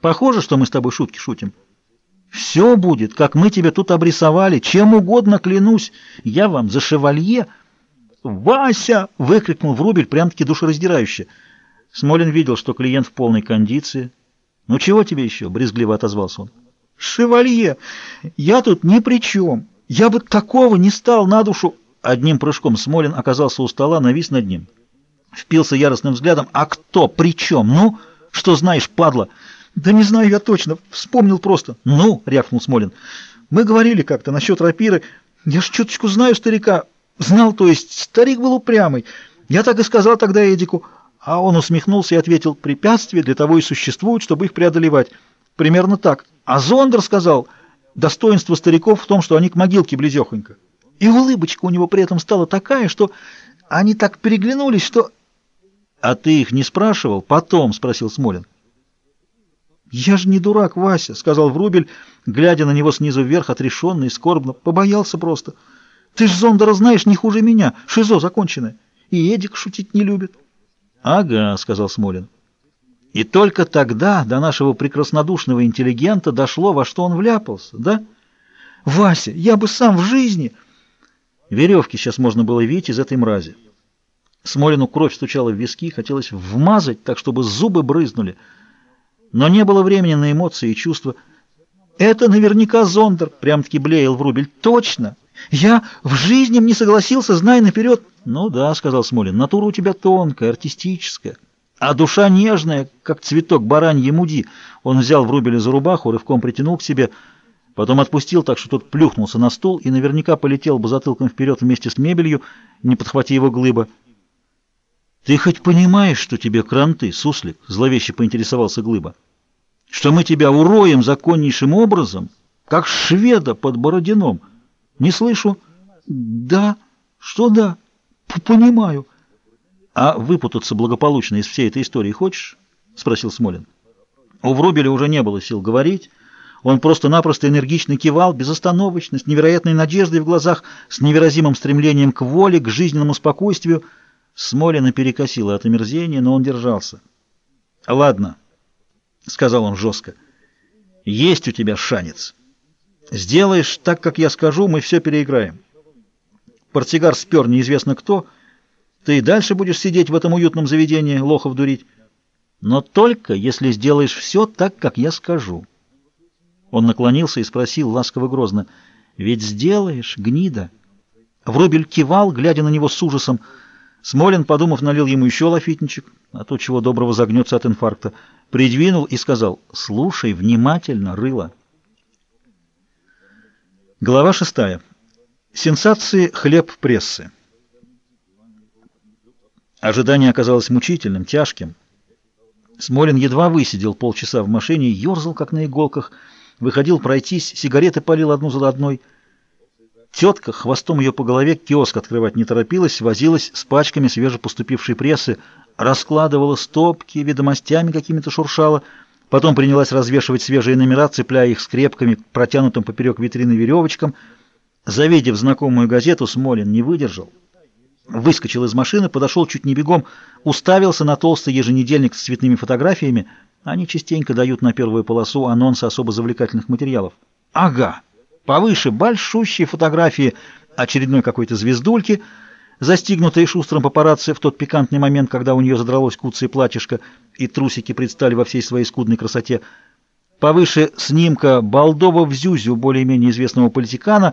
Похоже, что мы с тобой шутки шутим. Все будет, как мы тебе тут обрисовали, чем угодно клянусь. Я вам за шевалье. «Вася!» — выкрикнул Врубель прям-таки душераздирающе. Смолин видел, что клиент в полной кондиции. «Ну чего тебе еще?» — брезгливо отозвался он. «Шевалье! Я тут ни при чем. Я бы такого не стал на душу...» Одним прыжком Смолин оказался у стола, навис над ним. Впился яростным взглядом. «А кто? При чем? Ну, что знаешь, падла?» «Да не знаю я точно. Вспомнил просто». «Ну?» — рявкнул Смолин. «Мы говорили как-то насчет рапиры. Я ж чуточку знаю старика. Знал, то есть старик был упрямый. Я так и сказал тогда Эдику». А он усмехнулся и ответил, «Препятствия для того и существуют, чтобы их преодолевать». Примерно так. А Зондер сказал, достоинство стариков в том, что они к могилке близехонько. И улыбочка у него при этом стала такая, что они так переглянулись, что... — А ты их не спрашивал? Потом, — спросил Смолин. — Я же не дурак, Вася, — сказал Врубель, глядя на него снизу вверх, отрешенно и скорбно. Побоялся просто. Ты ж Зондера знаешь не хуже меня. Шизо законченное. И Эдик шутить не любит. — Ага, — сказал Смолин. И только тогда до нашего прекраснодушного интеллигента дошло, во что он вляпался, да? Вася, я бы сам в жизни... Веревки сейчас можно было видеть из этой мрази. Смолину кровь стучала в виски, хотелось вмазать, так чтобы зубы брызнули. Но не было времени на эмоции и чувства. «Это наверняка Зондер», — прям-таки блеял Врубель. «Точно! Я в жизни не согласился, зная наперед». «Ну да», — сказал Смолин, — «натура у тебя тонкая, артистическая». А душа нежная, как цветок бараньей муди. Он взял Врубеля за рубаху, рывком притянул к себе, потом отпустил так, что тот плюхнулся на стул и наверняка полетел бы затылком вперед вместе с мебелью, не подхвати его глыба. «Ты хоть понимаешь, что тебе кранты, суслик?» — зловеще поинтересовался глыба. «Что мы тебя уроем законнейшим образом, как шведа под Бородином? Не слышу?» «Да. Что да? П Понимаю». «А выпутаться благополучно из всей этой истории хочешь?» — спросил Смолин. У Врубеля уже не было сил говорить. Он просто-напросто энергично кивал, безостановочно, с невероятной надеждой в глазах, с невыразимым стремлением к воле, к жизненному спокойствию. Смолина перекосило от омерзения, но он держался. «Ладно», — сказал он жестко, — «есть у тебя шанец. Сделаешь так, как я скажу, мы все переиграем. Портсигар спер неизвестно кто — ты и дальше будешь сидеть в этом уютном заведении, лохов дурить. Но только если сделаешь все так, как я скажу. Он наклонился и спросил ласково-грозно, «Ведь сделаешь, гнида?» Врубель кивал, глядя на него с ужасом. Смолин, подумав, налил ему еще лафитничек, а то чего доброго загнется от инфаркта, придвинул и сказал, «Слушай внимательно, рыло». Глава шестая. Сенсации хлеб прессы. Ожидание оказалось мучительным, тяжким. Смолин едва высидел полчаса в машине, ерзал, как на иголках, выходил пройтись, сигареты палил одну за одной. Тетка, хвостом ее по голове, киоск открывать не торопилась, возилась с пачками свежепоступившей прессы, раскладывала стопки, ведомостями какими-то шуршала, потом принялась развешивать свежие номера, цепляя их скрепками, протянутым поперек витрины веревочкам. Завидев знакомую газету, Смолин не выдержал выскочил из машины, подошел чуть не бегом, уставился на толстый еженедельник с цветными фотографиями. Они частенько дают на первую полосу анонсы особо завлекательных материалов. Ага, повыше большущие фотографии очередной какой-то звездульки, застигнутой шустрым папарацци в тот пикантный момент, когда у нее задралось куцее платьишко и трусики предстали во всей своей скудной красоте. Повыше снимка Балдова в Зюзю, более-менее известного политикана,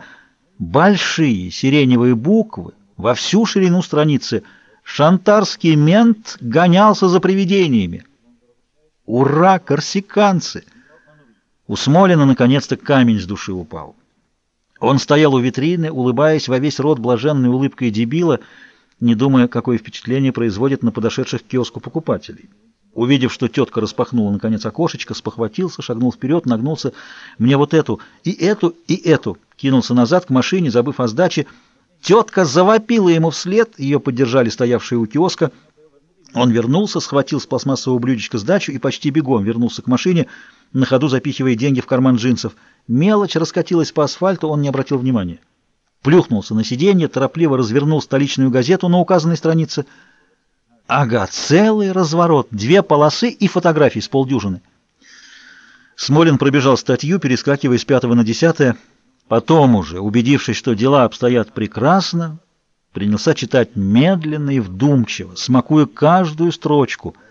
большие сиреневые буквы, во всю ширину страницы. Шантарский мент гонялся за привидениями. Ура, корсиканцы! У Смолина наконец-то камень с души упал. Он стоял у витрины, улыбаясь во весь рот блаженной улыбкой дебила, не думая, какое впечатление производит на подошедших к киоску покупателей. Увидев, что тетка распахнула наконец окошечко, спохватился, шагнул вперед, нагнулся. «Мне вот эту, и эту, и эту!» Кинулся назад к машине, забыв о сдаче, — Тетка завопила ему вслед, ее поддержали стоявшие у киоска. Он вернулся, схватил с пластмассового блюдечка сдачу и почти бегом вернулся к машине, на ходу запихивая деньги в карман джинсов. Мелочь раскатилась по асфальту, он не обратил внимания. Плюхнулся на сиденье, торопливо развернул столичную газету на указанной странице. Ага, целый разворот, две полосы и фотографии с полдюжины. Смолин пробежал статью, перескакивая с пятого на десятое. Потом уже, убедившись, что дела обстоят прекрасно, принялся читать медленно и вдумчиво, смакуя каждую строчку —